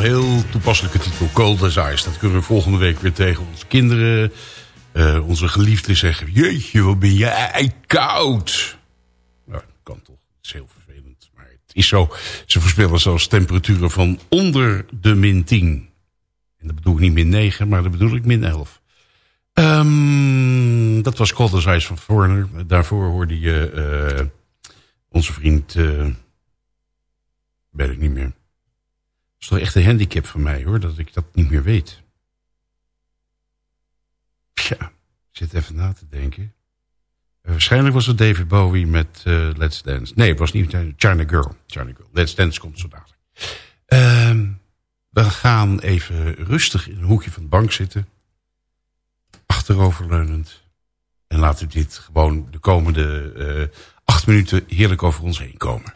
Heel toepasselijke titel. Cold Ice. Dat kunnen we volgende week weer tegen onze kinderen, uh, onze geliefden zeggen. Jeetje, wat ben jij koud. Nou, dat kan toch. Het is heel vervelend. Maar het is zo. Ze voorspellen zelfs temperaturen van onder de min 10. En dat bedoel ik niet min 9, maar dat bedoel ik min 11. Um, ehm, dat was Cold Ice van Foreigner. Daarvoor hoorde je uh, onze vriend... Uh, weet ik niet meer is toch echt een handicap van mij hoor, dat ik dat niet meer weet. Ja, ik zit even na te denken. Uh, waarschijnlijk was het David Bowie met uh, Let's Dance. Nee, het was niet China Girl. China Girl. Let's Dance komt zo dadelijk. Uh, we gaan even rustig in een hoekje van de bank zitten. Achteroverleunend. En laten we dit gewoon de komende acht minuten heerlijk over ons heen komen.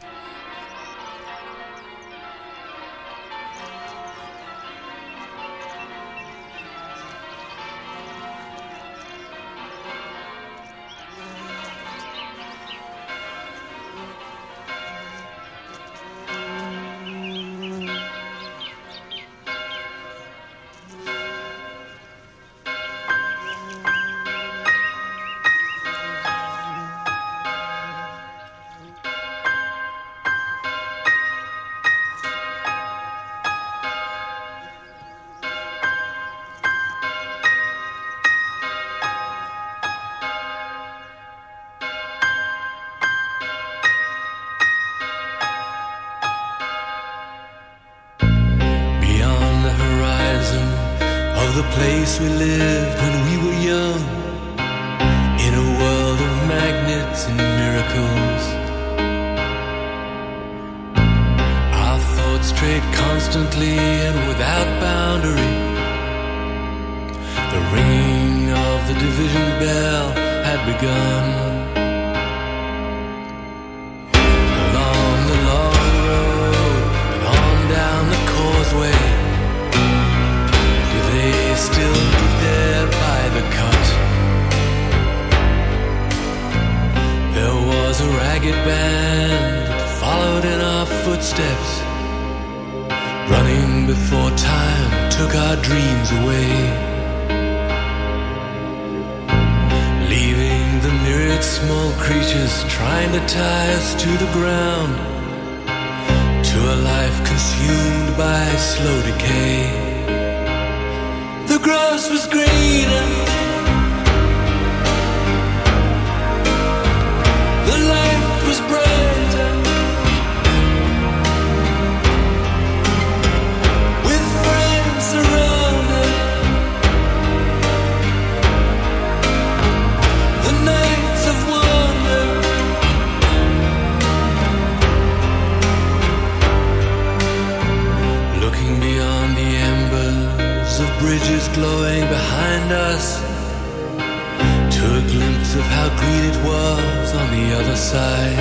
other side.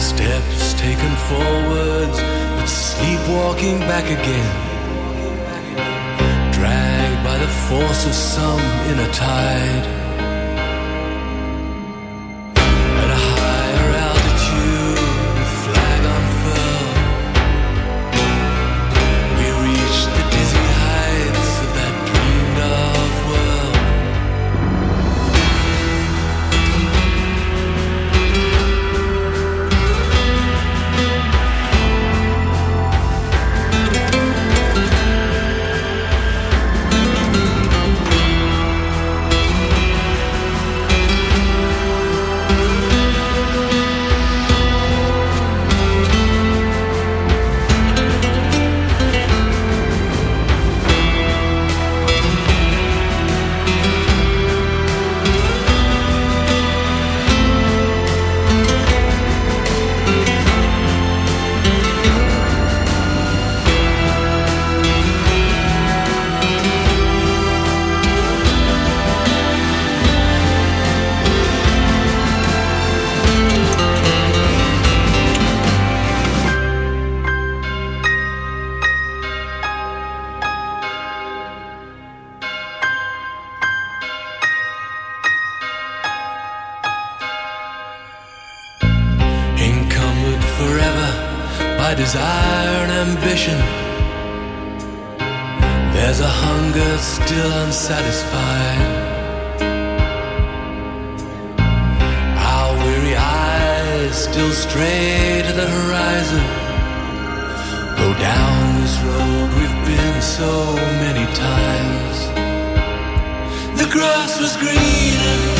Steps taken forwards, but sleepwalking back again. Dragged by the force of some inner tide. Down this road we've been so many times. The grass was greener.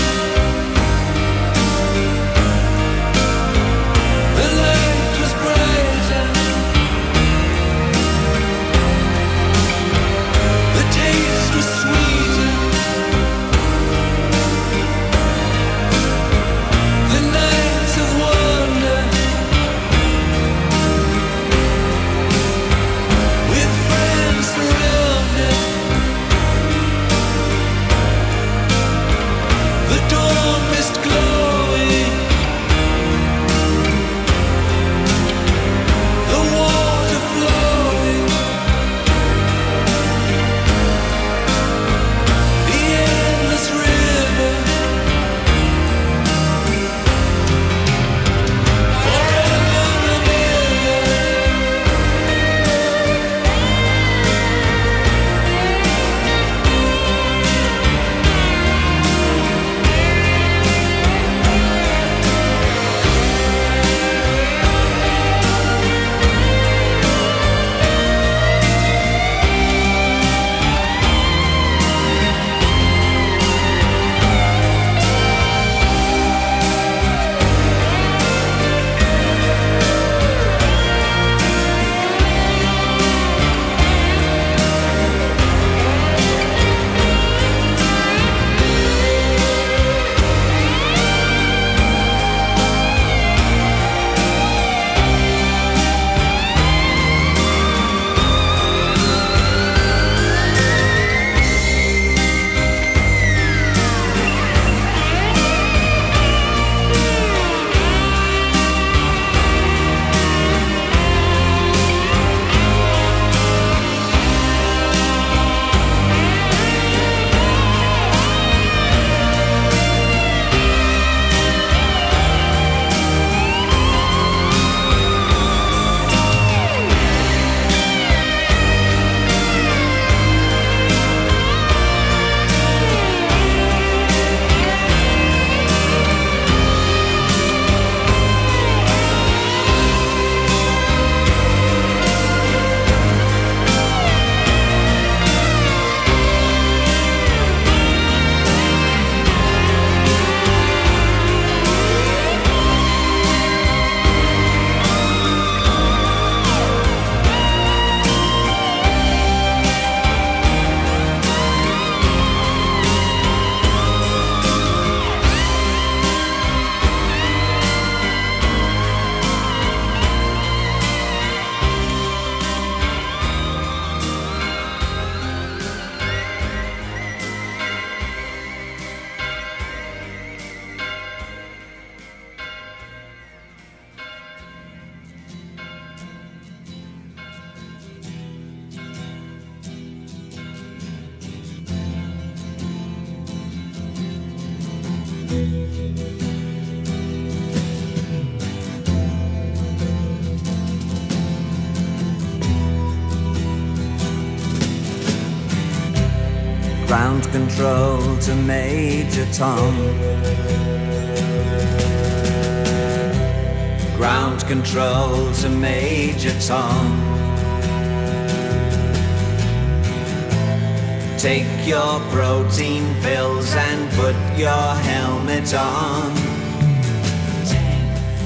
Take your protein pills and put your helmet on.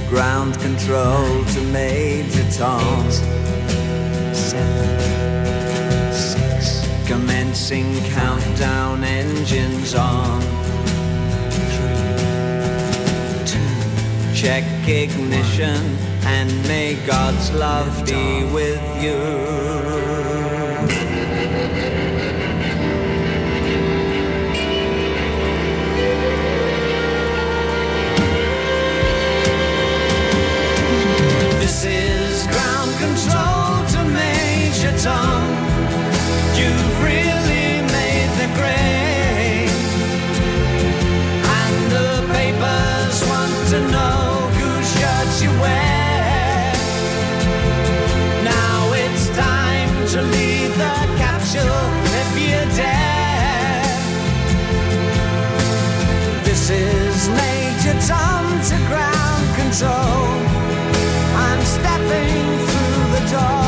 Ground control to Major Tom. Seven, Commencing countdown engines on. Three, two, check ignition and may God's love be with you. You've really made the grade, and the papers want to know whose you wear. Now it's time to the capsule if you dare. This is Major Tom to ground control. I'm stepping through the door.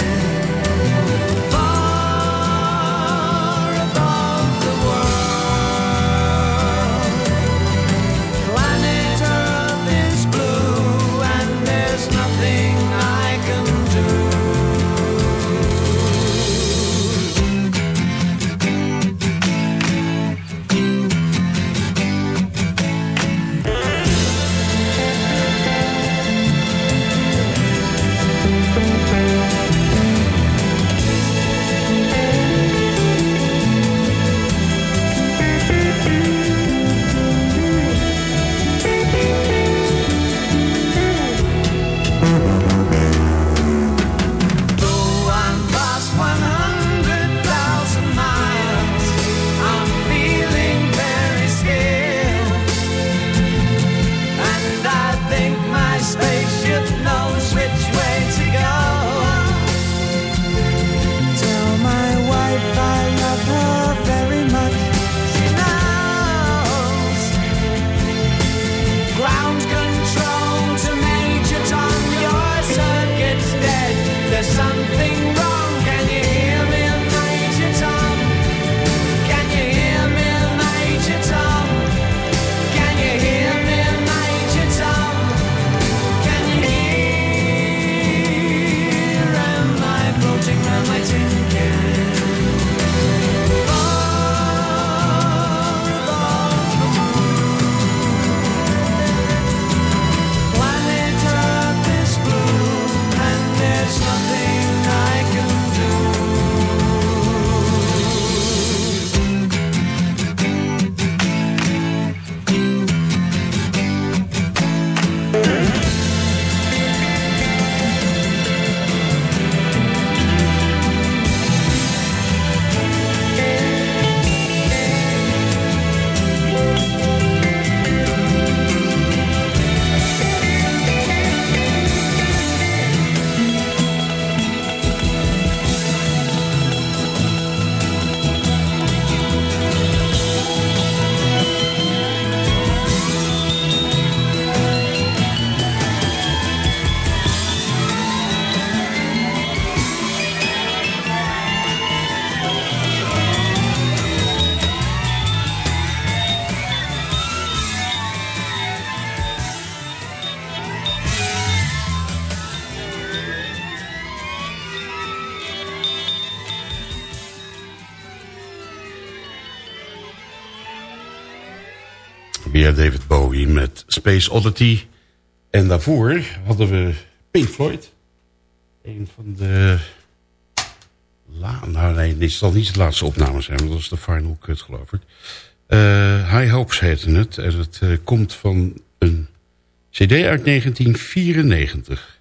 Space Oddity. En daarvoor hadden we Pink Floyd. Een van de... Nou nee, dit zal niet de laatste opname zijn. Want dat is de final cut geloof ik. Uh, High Hopes heette het. En het uh, komt van een cd uit 1994.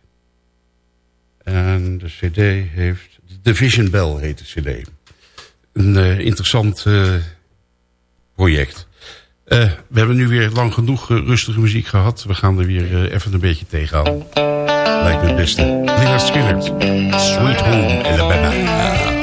En de cd heeft... The Vision Bell heet de cd. Een uh, interessant project. Uh, we hebben nu weer lang genoeg uh, rustige muziek gehad. We gaan er weer uh, even een beetje tegenaan. Lijkt me het beste. Lina Skinner. Sweet Home Alabama.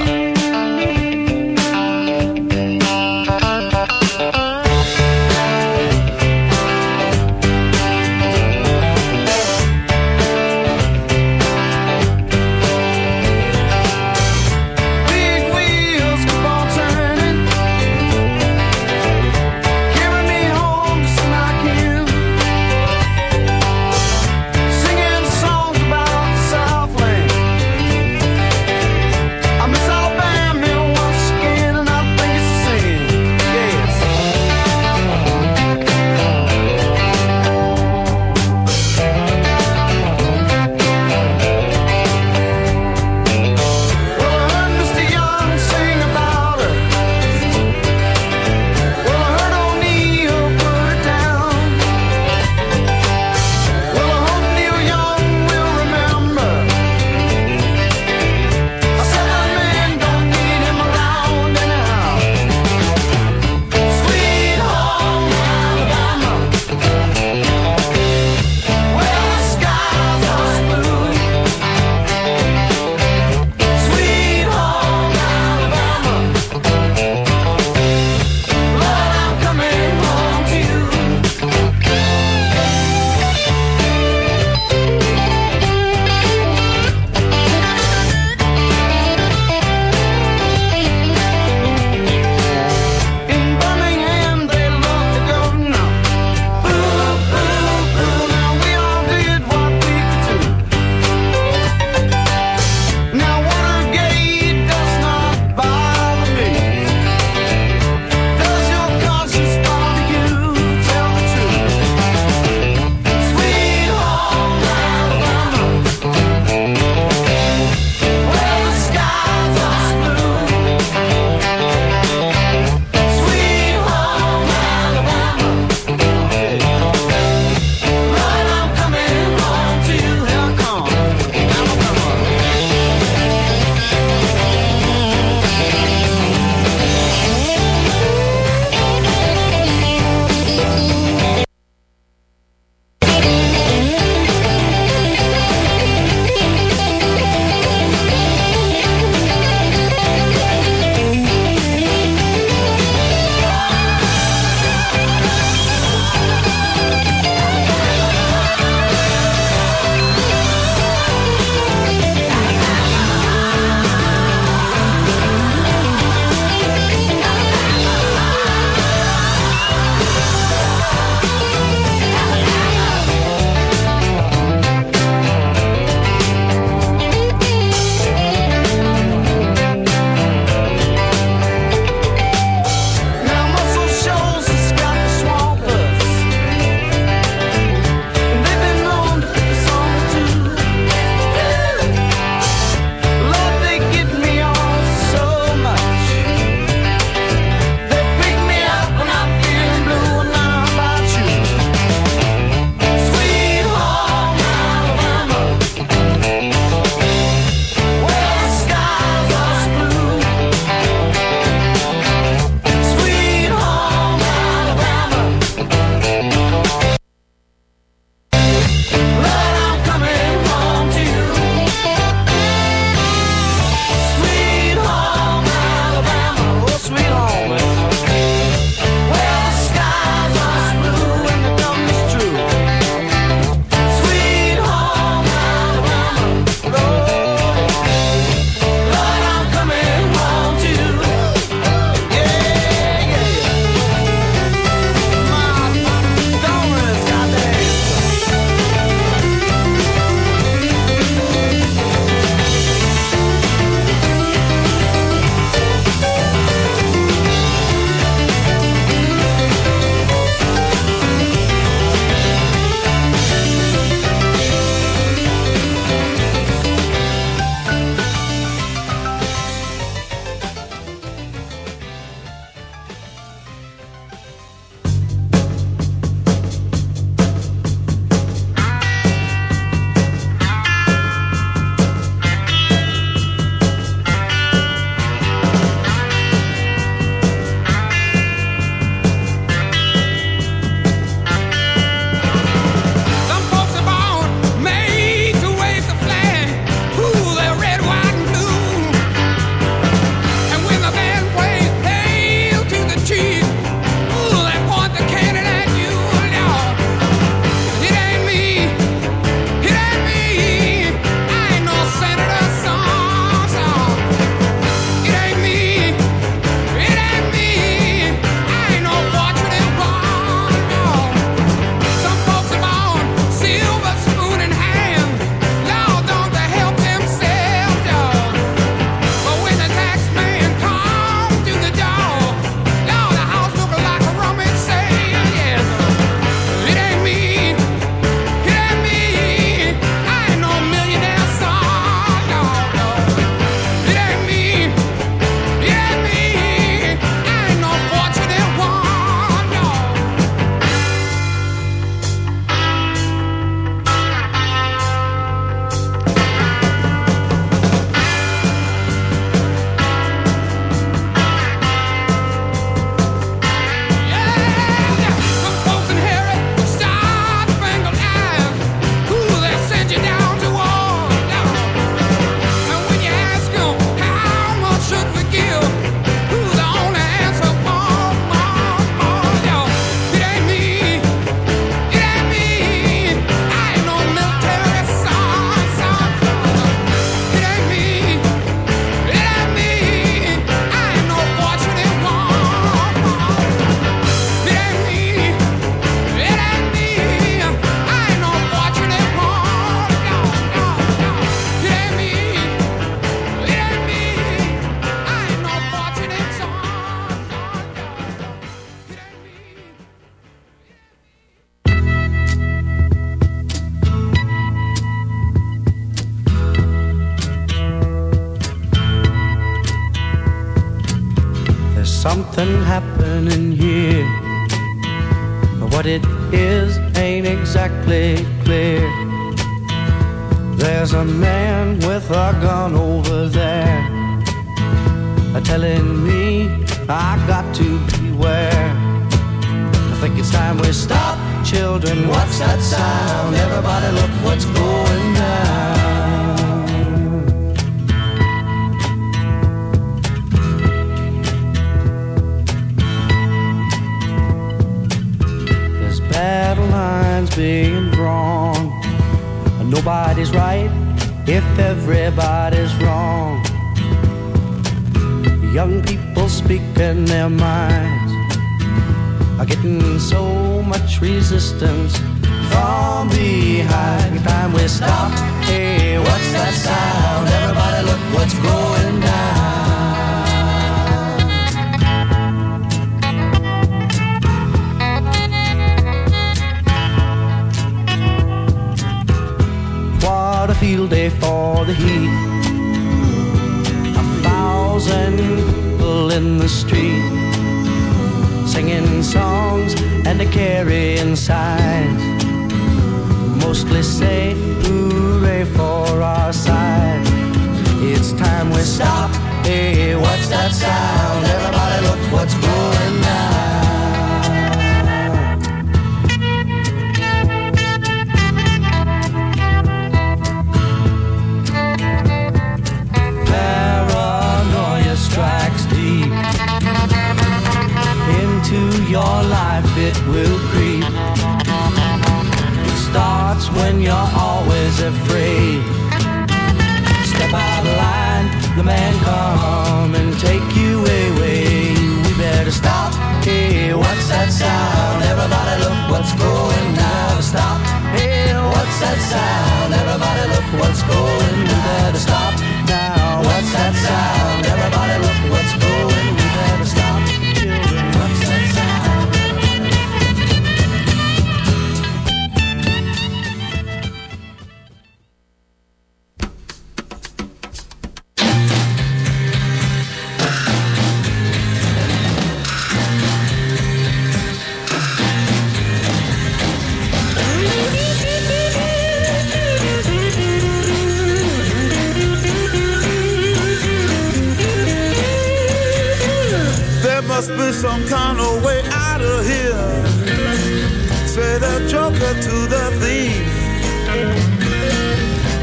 banker to the thief.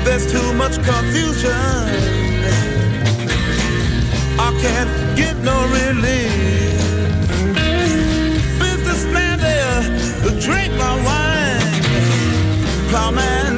There's too much confusion. I can't get no relief. Businessman there, drink my wine. Plowman.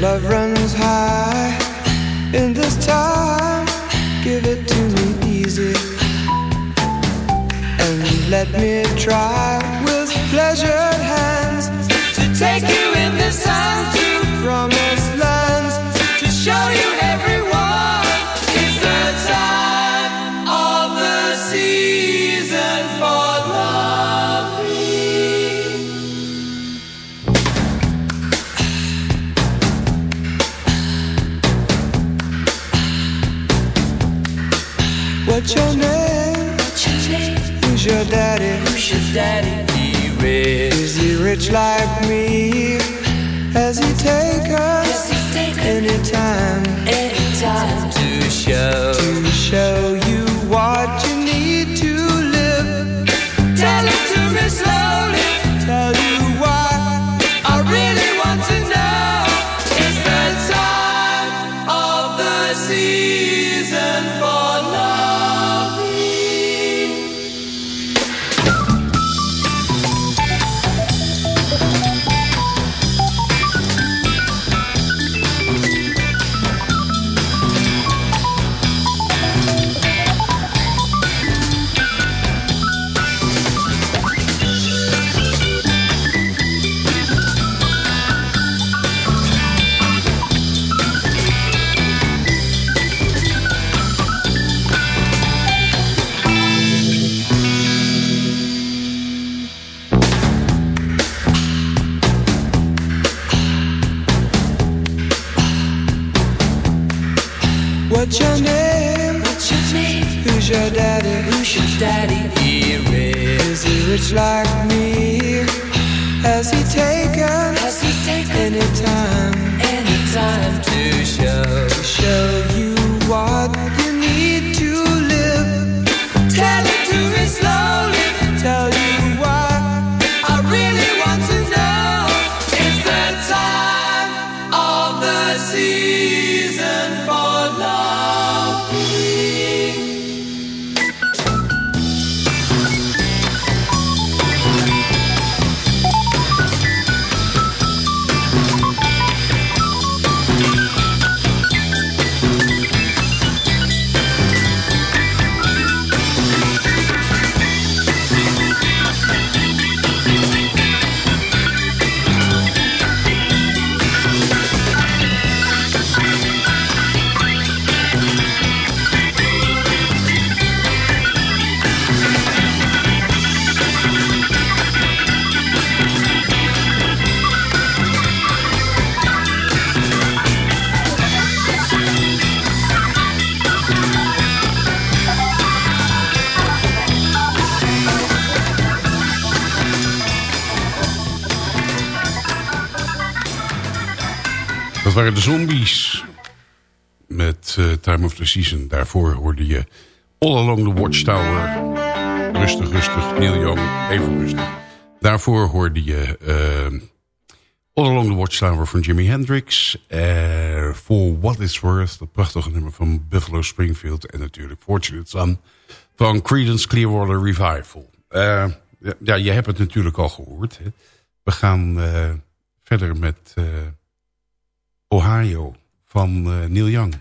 Love runs high. In this time, give it to me easy and let me try with pleasured hands daddy? He rich. Is he rich like me? Has he taken anytime Anytime to show to show you what you need to live? Tell it to me slowly. Tell name? What's your name? Who's your daddy? Who's your daddy? He rich. Is he rich like me? Has he taken Has he taken anytime anytime to show to show waren de zombies. Met eh, Time of the Season. Daarvoor hoorde je All Along the Watchtower. Rustig, rustig. Neil Young, even rustig. Daarvoor hoorde je eh, All Along the Watchtower van Jimi Hendrix. eh For What It's Worth, dat prachtige nummer van Buffalo Springfield. En natuurlijk Fortunate Son van Creedence Clearwater Revival. Eh, ja, je hebt het natuurlijk al gehoord. Hè. We gaan... verder met uh, Ohio van uh, Neil Young.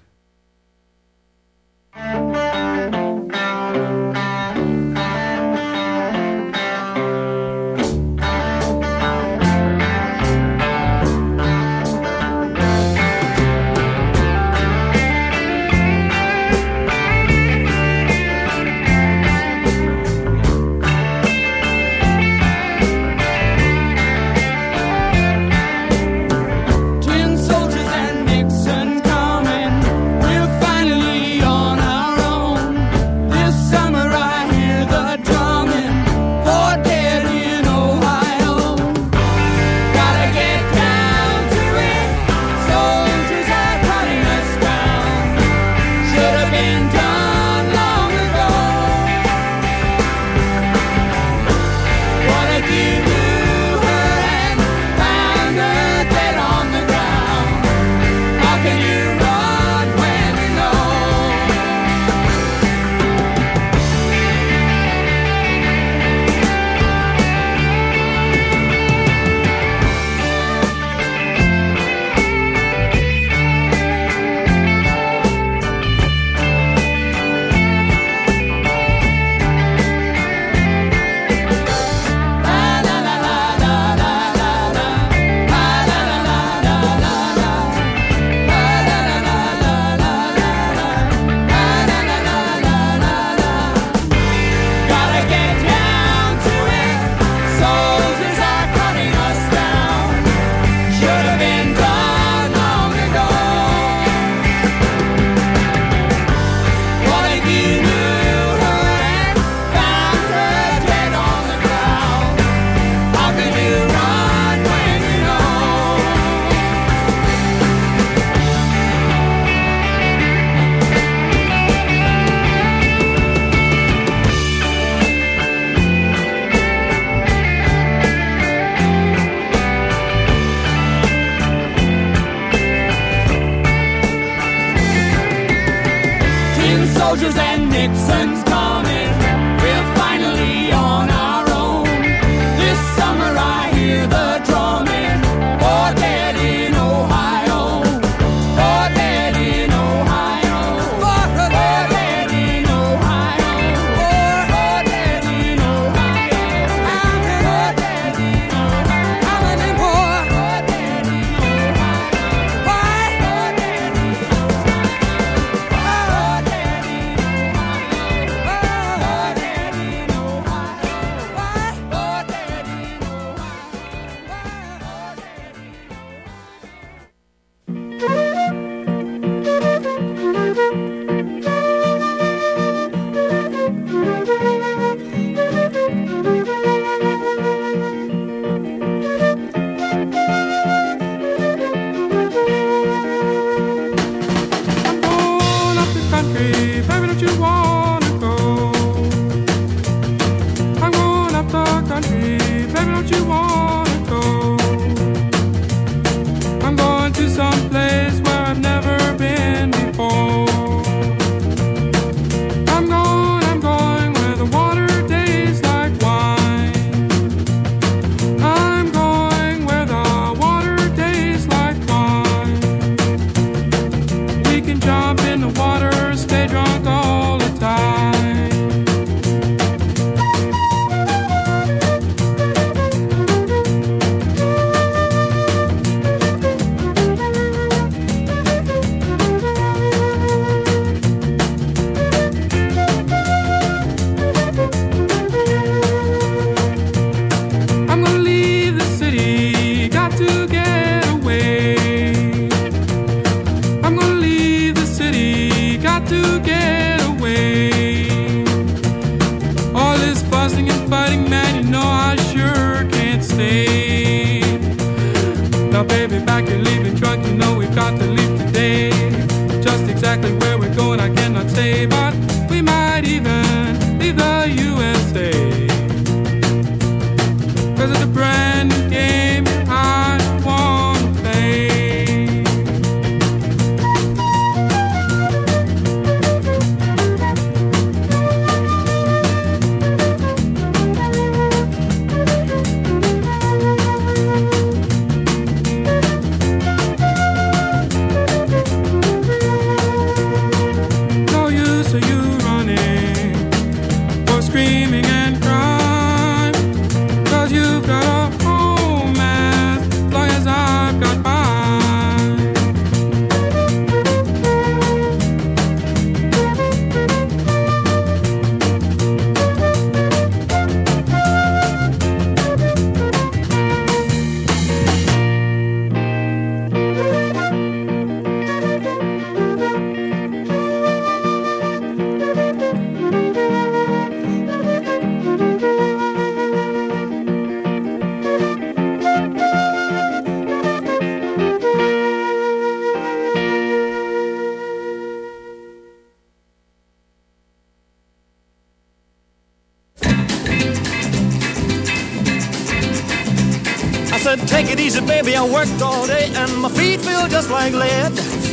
And my feet feel just like lead.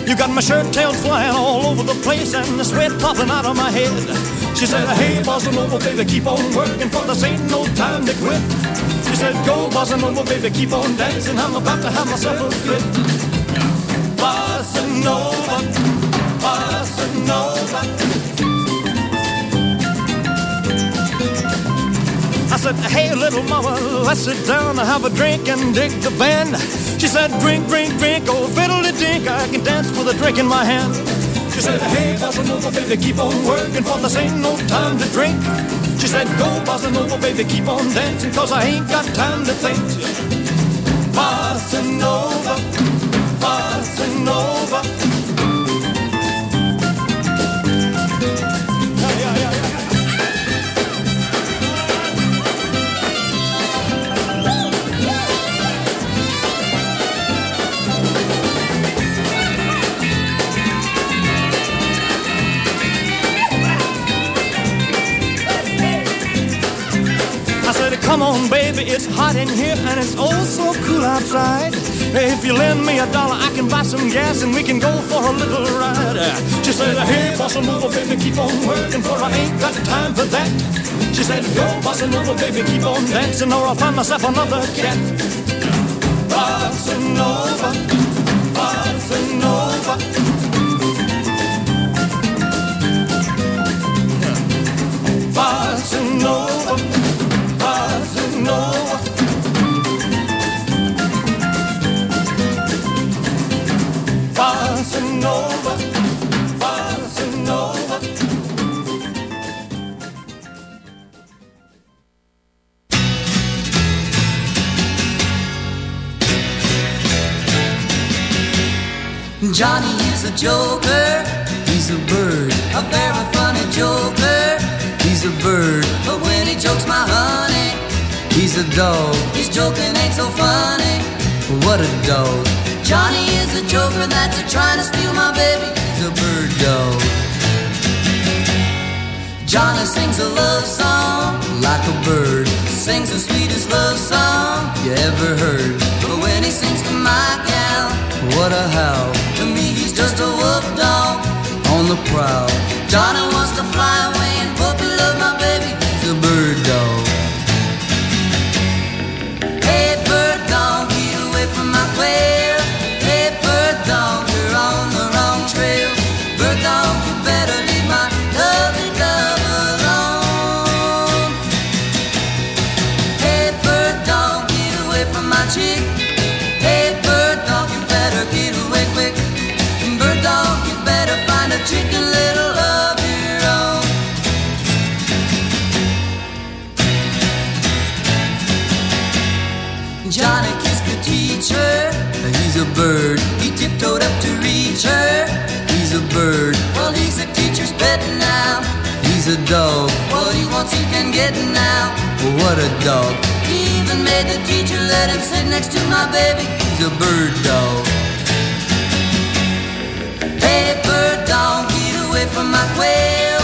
You got my shirt tails flying all over the place and the sweat popping out of my head. She said, hey, bossa nova, baby, keep on working for this ain't no time to quit. She said, go, bossa nova, baby, keep on dancing, I'm about to have myself a fit. Nova, bossa nova. I said, hey, little mama, let's sit down and have a drink and dig the band. She said, drink, drink, drink, oh, fiddle dink, I can dance with a drink in my hand. She said, hey, bossa nova, baby, keep on working, for this ain't no time to drink. She said, go, bossa nova, baby, keep on dancing, cause I ain't got time to think. Bossa nova, Come on, baby, it's hot in here and it's oh so cool outside. If you lend me a dollar, I can buy some gas and we can go for a little ride. She said, Hey, bossa nova, baby, keep on working, for I ain't got time for that. She said, Go, bossa nova, baby, keep on dancing, or I'll find myself another cat. Joker, he's a bird, a very funny joker. He's a bird, but when he jokes my honey, he's a dog. His joking ain't so funny. What a dog. Johnny is a joker that's a trying to steal my baby. He's a bird dog. Johnny sings a love song like a bird. Sings the sweetest love song you ever heard. But when he sings to my gal, what a howl. To me, just a wolf dog on the prowl. Johnny wants to fly away bird. He tiptoed up to reach her. He's a bird. Well, he's a teacher's pet now. He's a dog. What he wants, he can get now. Well, what a dog. He even made the teacher let him sit next to my baby. He's a bird dog. Hey, bird dog, get away from my quail.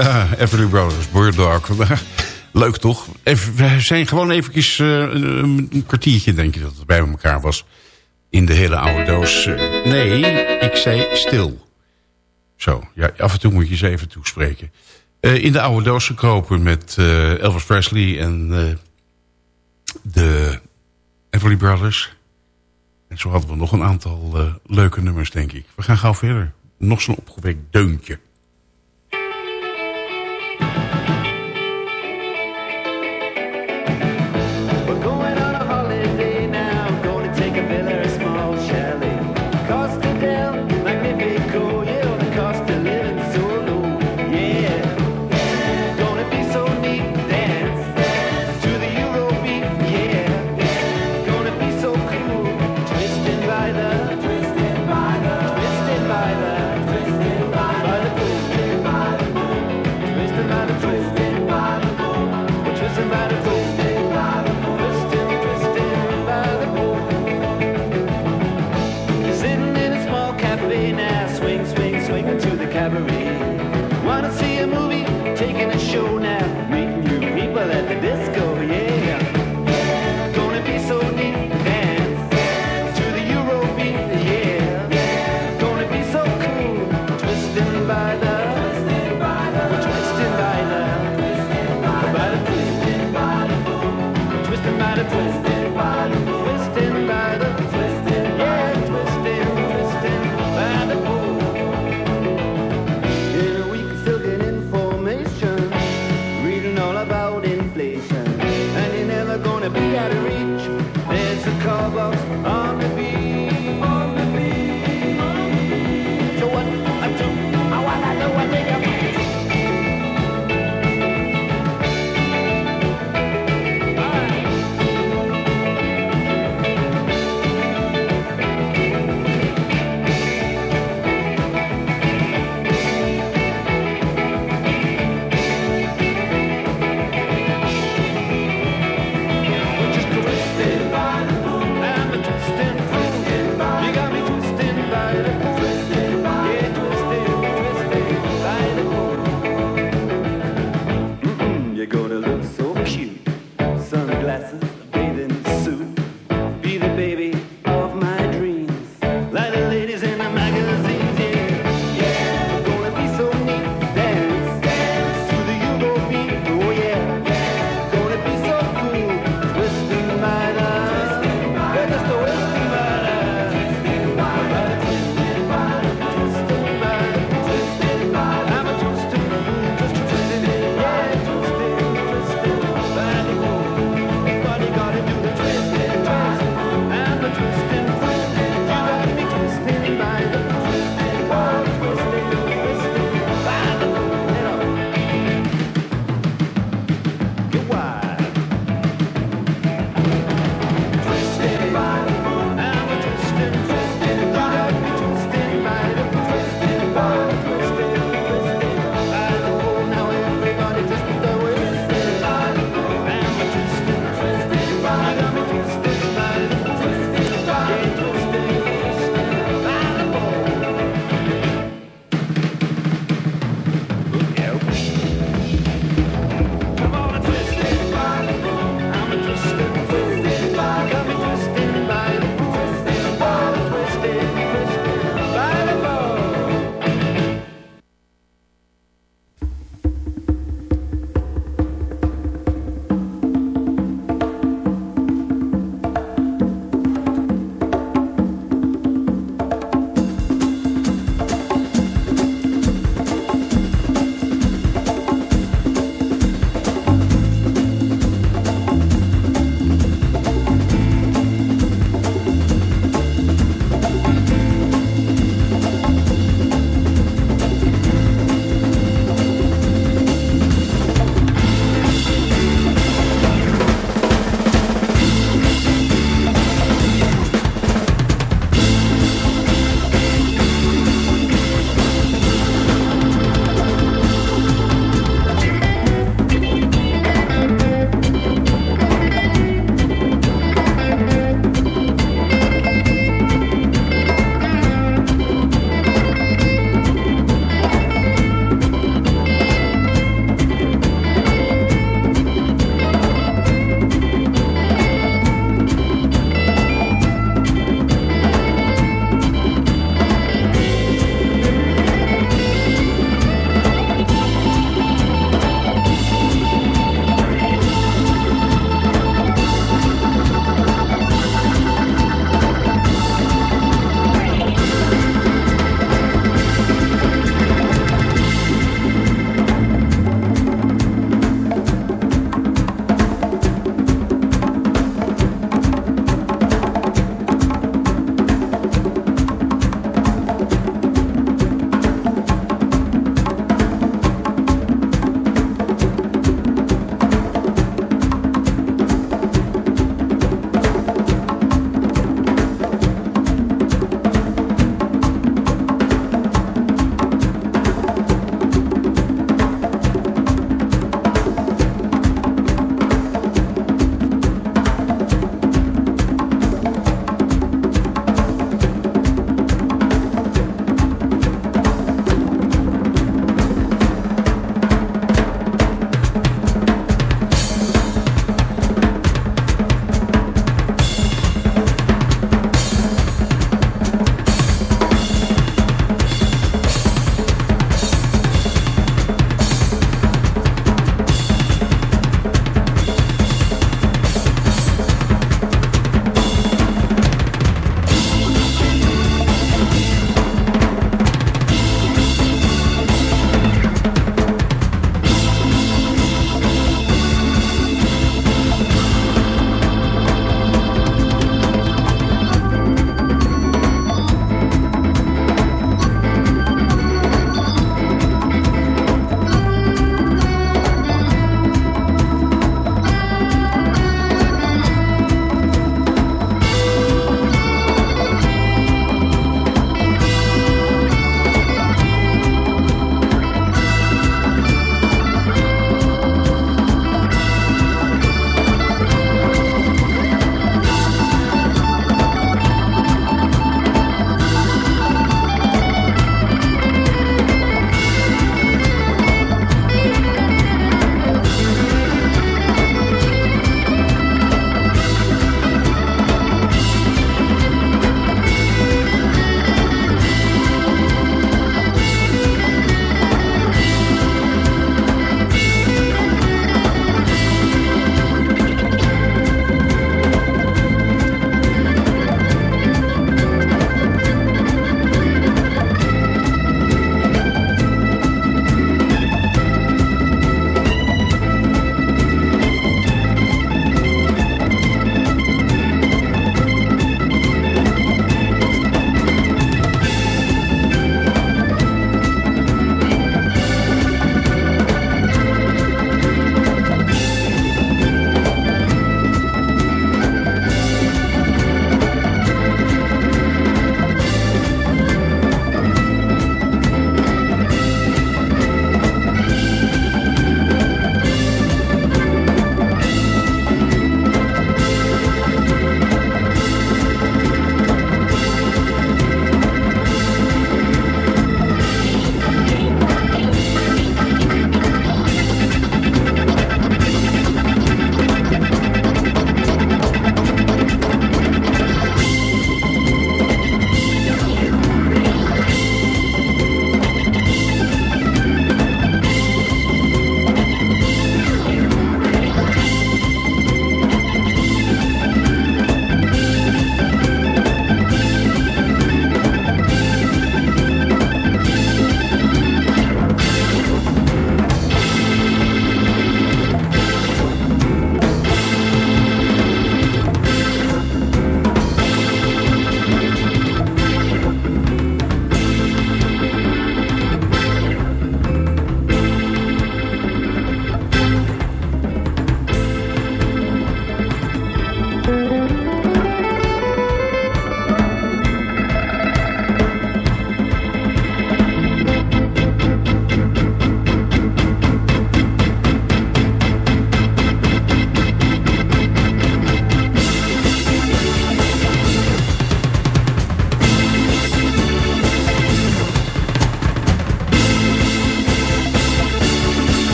Everly Brothers, Bird Dog. Leuk toch? Even, we zijn gewoon eventjes eh, een, kwartiertje, denk je, dat het bij elkaar was. In de hele oude doos. Eh, nee, ik zei stil. Zo, ja, af en toe moet je ze even toespreken. Eh, in de oude doos gekropen met Elvis Presley en de Everly Brothers. En zo hadden we nog een aantal leuke nummers, denk ik. We gaan gauw verder. Nog zo'n opgewekt deuntje.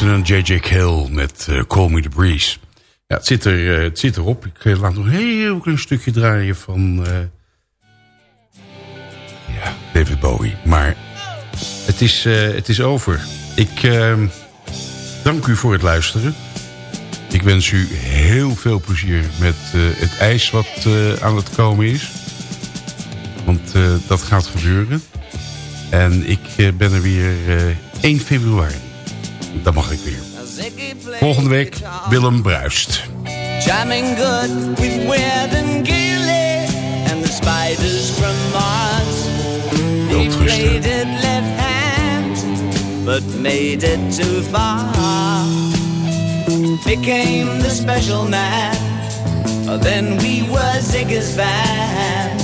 En J.J. Cale met eh, Call Me The Breeze. Ja, het zit, er, eh, het zit erop. Ik eh, laat nog heel klein stukje draaien van... ja, David Bowie. Maar het is, het is over. Ik eh, dank u voor het luisteren. Ik wens u heel veel plezier met het ijs wat aan het komen is. Want dat gaat gebeuren. En ik ben er weer eh 1 februari. Dan mag ik weer. Volgende week Willem Bruist. Jamming good with Weird and Gilly and the spiders from Mars. He played it left hand, but made it too far. Became the special man. Then we were Ziggy's band.